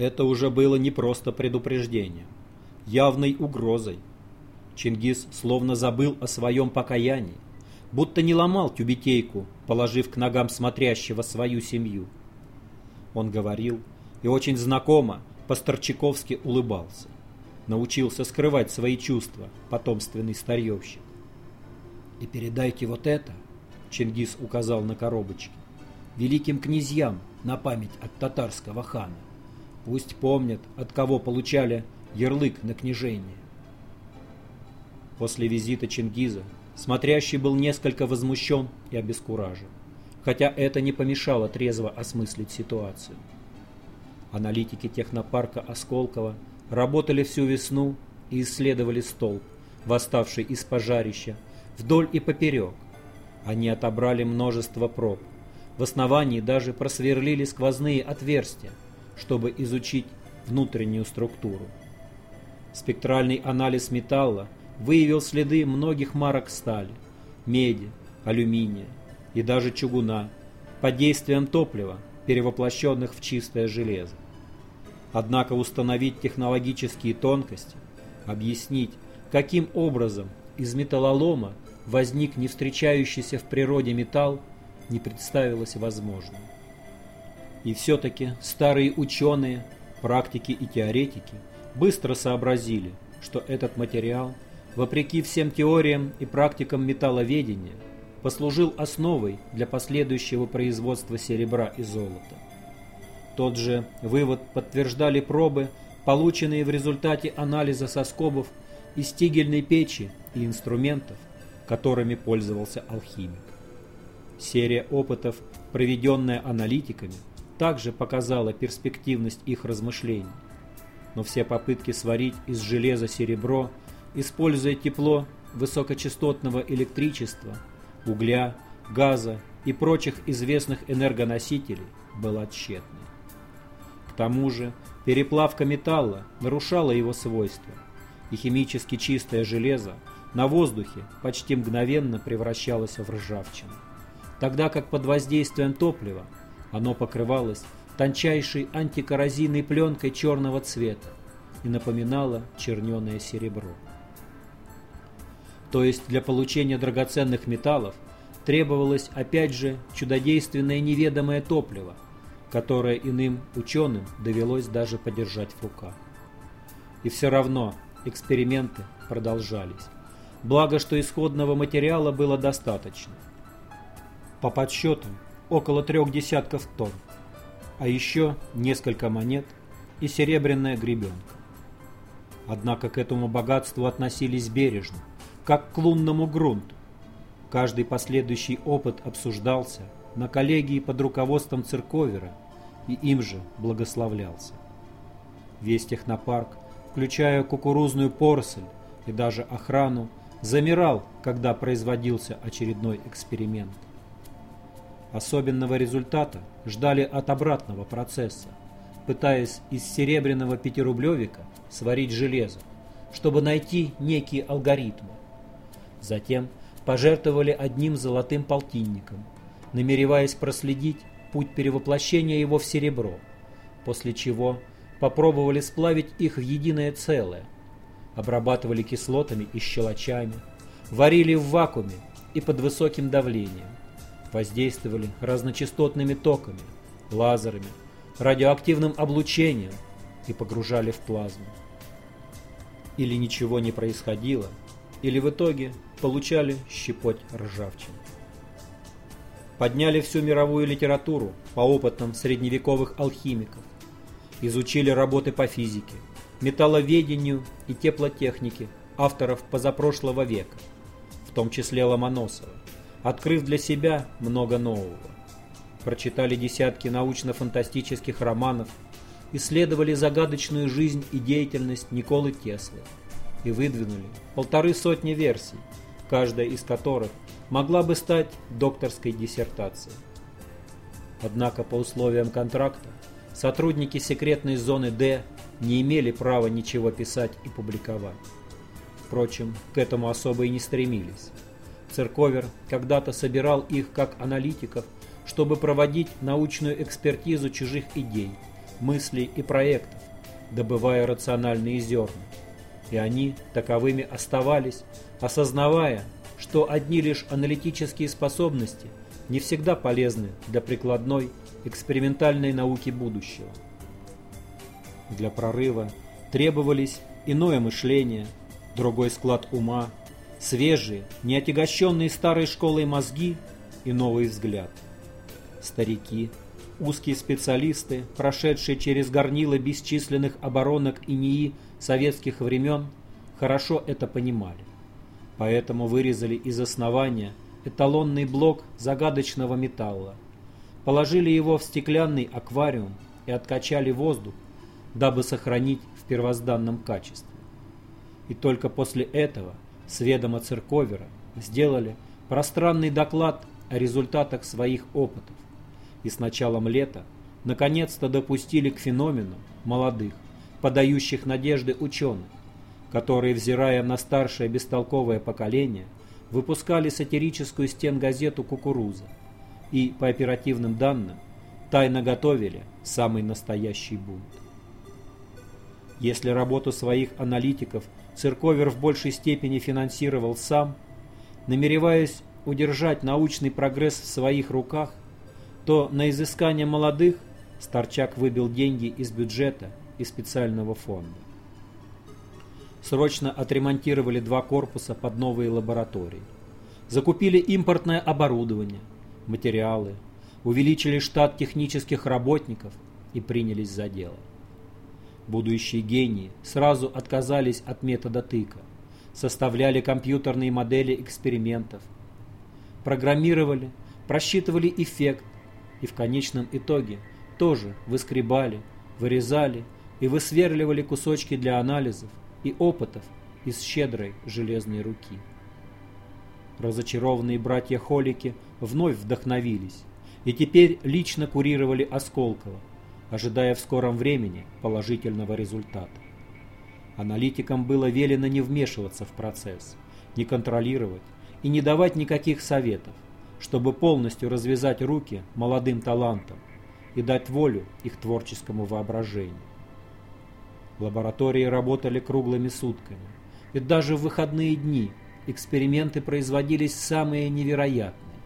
Это уже было не просто предупреждением, явной угрозой. Чингис словно забыл о своем покаянии, будто не ломал тюбетейку, положив к ногам смотрящего свою семью. Он говорил и очень знакомо, по-старчаковски улыбался. Научился скрывать свои чувства, потомственный старьевщик. «И передайте вот это», — Чингис указал на коробочки, — «великим князьям на память от татарского хана. Пусть помнят, от кого получали ярлык на княжение. После визита Чингиза смотрящий был несколько возмущен и обескуражен, хотя это не помешало трезво осмыслить ситуацию. Аналитики технопарка Осколково работали всю весну и исследовали столб, восставший из пожарища, вдоль и поперек. Они отобрали множество проб. В основании даже просверлили сквозные отверстия, чтобы изучить внутреннюю структуру. Спектральный анализ металла выявил следы многих марок стали, меди, алюминия и даже чугуна под действием топлива, перевоплощенных в чистое железо. Однако установить технологические тонкости, объяснить, каким образом из металлолома возник не встречающийся в природе металл, не представилось возможным. И все-таки старые ученые, практики и теоретики быстро сообразили, что этот материал, вопреки всем теориям и практикам металловедения, послужил основой для последующего производства серебра и золота. Тот же вывод подтверждали пробы, полученные в результате анализа соскобов из тигельной печи и инструментов, которыми пользовался алхимик. Серия опытов, проведенная аналитиками, также показала перспективность их размышлений. Но все попытки сварить из железа серебро, используя тепло высокочастотного электричества, угля, газа и прочих известных энергоносителей, была тщетной. Тому же переплавка металла нарушала его свойства, и химически чистое железо на воздухе почти мгновенно превращалось в ржавчину, тогда как под воздействием топлива оно покрывалось тончайшей антикоррозийной пленкой черного цвета и напоминало черненое серебро. То есть для получения драгоценных металлов требовалось опять же чудодейственное неведомое топливо, которое иным ученым довелось даже подержать в руках. И все равно эксперименты продолжались. Благо, что исходного материала было достаточно. По подсчетам, около трех десятков тонн, а еще несколько монет и серебряная гребенка. Однако к этому богатству относились бережно, как к лунному грунту. Каждый последующий опыт обсуждался на коллегии под руководством Церковера и им же благословлялся. Весь технопарк, включая кукурузную поросль и даже охрану, замирал, когда производился очередной эксперимент. Особенного результата ждали от обратного процесса, пытаясь из серебряного пятирублевика сварить железо, чтобы найти некие алгоритмы. Затем пожертвовали одним золотым полтинником, намереваясь проследить путь перевоплощения его в серебро, после чего попробовали сплавить их в единое целое, обрабатывали кислотами и щелочами, варили в вакууме и под высоким давлением, воздействовали разночастотными токами, лазерами, радиоактивным облучением и погружали в плазму. Или ничего не происходило, или в итоге получали щепоть ржавчины. Подняли всю мировую литературу по опытам средневековых алхимиков, изучили работы по физике, металловедению и теплотехнике авторов позапрошлого века, в том числе Ломоносова, открыв для себя много нового. Прочитали десятки научно-фантастических романов, исследовали загадочную жизнь и деятельность Николы Теслы и выдвинули полторы сотни версий, каждая из которых могла бы стать докторской диссертацией. Однако по условиям контракта сотрудники секретной зоны D не имели права ничего писать и публиковать. Впрочем, к этому особо и не стремились. Церковер когда-то собирал их как аналитиков, чтобы проводить научную экспертизу чужих идей, мыслей и проектов, добывая рациональные зерна. И они таковыми оставались, осознавая, что одни лишь аналитические способности не всегда полезны для прикладной экспериментальной науки будущего. Для прорыва требовались иное мышление, другой склад ума, свежие, неотягощенные старой школой мозги и новый взгляд. Старики, узкие специалисты, прошедшие через горнило бесчисленных оборонок и НИИ советских времен, хорошо это понимали. Поэтому вырезали из основания эталонный блок загадочного металла, положили его в стеклянный аквариум и откачали воздух, дабы сохранить в первозданном качестве. И только после этого с ведома Церковера сделали пространный доклад о результатах своих опытов. И с началом лета наконец-то допустили к феномену молодых, подающих надежды ученых, которые, взирая на старшее бестолковое поколение, выпускали сатирическую стенгазету «Кукуруза» и, по оперативным данным, тайно готовили самый настоящий бунт. Если работу своих аналитиков Церковер в большей степени финансировал сам, намереваясь удержать научный прогресс в своих руках, то на изыскание молодых Старчак выбил деньги из бюджета и специального фонда. Срочно отремонтировали два корпуса под новые лаборатории. Закупили импортное оборудование, материалы, увеличили штат технических работников и принялись за дело. Будущие гении сразу отказались от метода тыка, составляли компьютерные модели экспериментов, программировали, просчитывали эффект и в конечном итоге тоже выскребали, вырезали и высверливали кусочки для анализов и опытов из щедрой железной руки. Разочарованные братья-холики вновь вдохновились и теперь лично курировали Осколково, ожидая в скором времени положительного результата. Аналитикам было велено не вмешиваться в процесс, не контролировать и не давать никаких советов, чтобы полностью развязать руки молодым талантам и дать волю их творческому воображению. Лаборатории работали круглыми сутками, и даже в выходные дни эксперименты производились самые невероятные,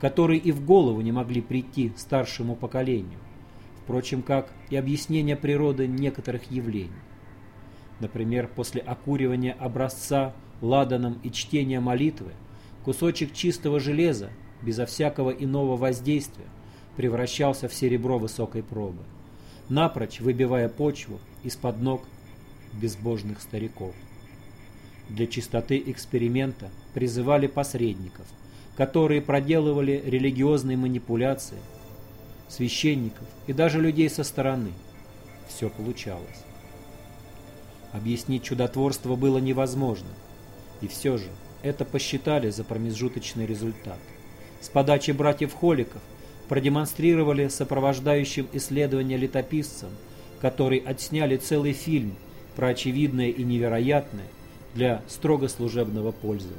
которые и в голову не могли прийти старшему поколению, впрочем, как и объяснение природы некоторых явлений. Например, после окуривания образца ладаном и чтения молитвы кусочек чистого железа, безо всякого иного воздействия, превращался в серебро высокой пробы, напрочь выбивая почву из-под ног безбожных стариков. Для чистоты эксперимента призывали посредников, которые проделывали религиозные манипуляции – священников и даже людей со стороны. Все получалось. Объяснить чудотворство было невозможно. И все же это посчитали за промежуточный результат. С подачи братьев Холиков продемонстрировали сопровождающим исследования летописцам, которые отсняли целый фильм про очевидное и невероятное для строго служебного пользования.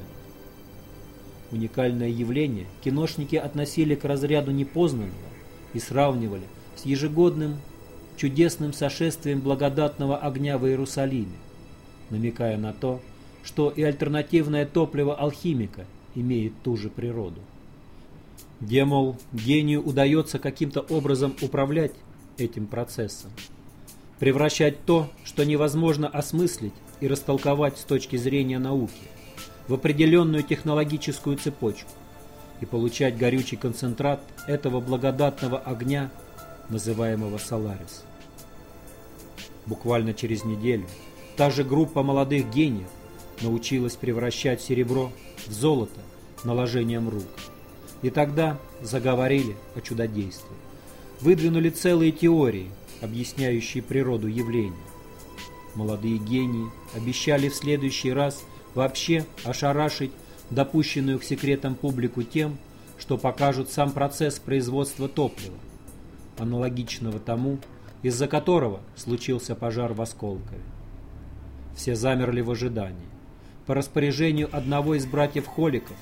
Уникальное явление киношники относили к разряду непознанного, и сравнивали с ежегодным чудесным сошествием благодатного огня в Иерусалиме, намекая на то, что и альтернативное топливо алхимика имеет ту же природу. Где, мол, гению удается каким-то образом управлять этим процессом, превращать то, что невозможно осмыслить и растолковать с точки зрения науки, в определенную технологическую цепочку, и получать горючий концентрат этого благодатного огня, называемого Соларис. Буквально через неделю та же группа молодых гениев научилась превращать серебро в золото наложением рук. И тогда заговорили о чудодействии. Выдвинули целые теории, объясняющие природу явлений. Молодые гении обещали в следующий раз вообще ошарашить допущенную к секретам публику тем, что покажут сам процесс производства топлива, аналогичного тому, из-за которого случился пожар в Осколкове. Все замерли в ожидании. по распоряжению одного из братьев Холиков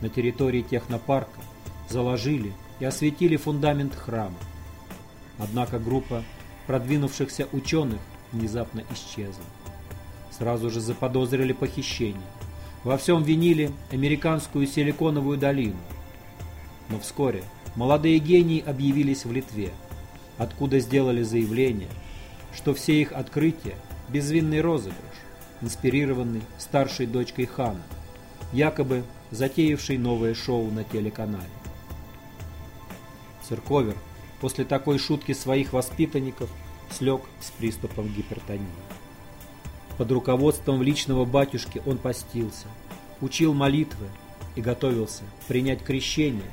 на территории технопарка заложили и осветили фундамент храма. Однако группа продвинувшихся ученых внезапно исчезла. Сразу же заподозрили похищение. Во всем винили американскую силиконовую долину. Но вскоре молодые гении объявились в Литве, откуда сделали заявление, что все их открытия – безвинный розыгрыш, инспирированный старшей дочкой хана, якобы затеявшей новое шоу на телеканале. Церковер после такой шутки своих воспитанников слег с приступом гипертонии. Под руководством личного батюшки он постился, учил молитвы и готовился принять крещение,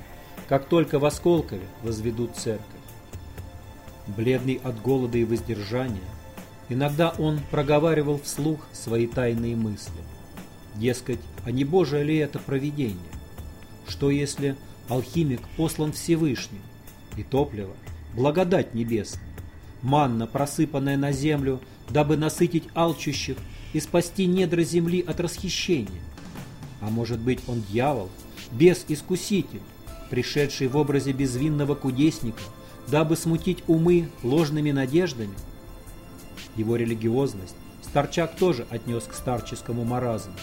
как только в Осколкове возведут церковь. Бледный от голода и воздержания, иногда он проговаривал вслух свои тайные мысли. Дескать, а не Божие ли это провидение? Что если алхимик послан Всевышним, и топливо – благодать небесная, манна, просыпанная на землю – дабы насытить алчущих и спасти недра земли от расхищения. А может быть он дьявол, бес-искуситель, пришедший в образе безвинного кудесника, дабы смутить умы ложными надеждами? Его религиозность Старчак тоже отнес к старческому маразму,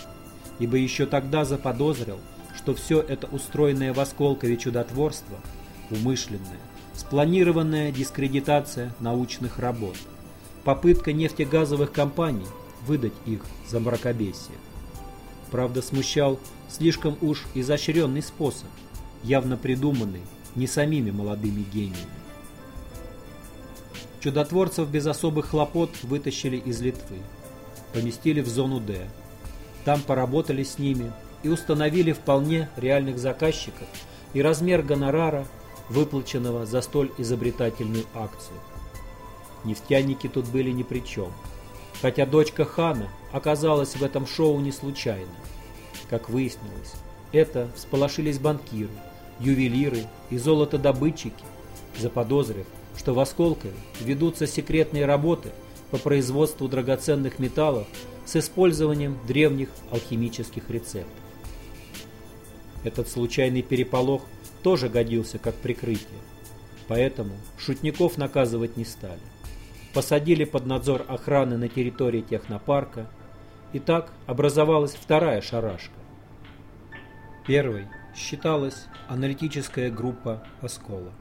ибо еще тогда заподозрил, что все это устроенное в Осколкове чудотворство – умышленная, спланированная дискредитация научных работ – попытка нефтегазовых компаний выдать их за мракобесие. Правда, смущал слишком уж изощренный способ, явно придуманный не самими молодыми гениями. Чудотворцев без особых хлопот вытащили из Литвы, поместили в зону Д. Там поработали с ними и установили вполне реальных заказчиков и размер гонорара, выплаченного за столь изобретательную акцию. Нефтяники тут были ни при чем. Хотя дочка хана оказалась в этом шоу не случайно. Как выяснилось, это всполошились банкиры, ювелиры и золотодобытчики, заподозрив, что в Осколкове ведутся секретные работы по производству драгоценных металлов с использованием древних алхимических рецептов. Этот случайный переполох тоже годился как прикрытие, поэтому шутников наказывать не стали посадили под надзор охраны на территории технопарка, и так образовалась вторая шарашка. Первой считалась аналитическая группа «Оскола».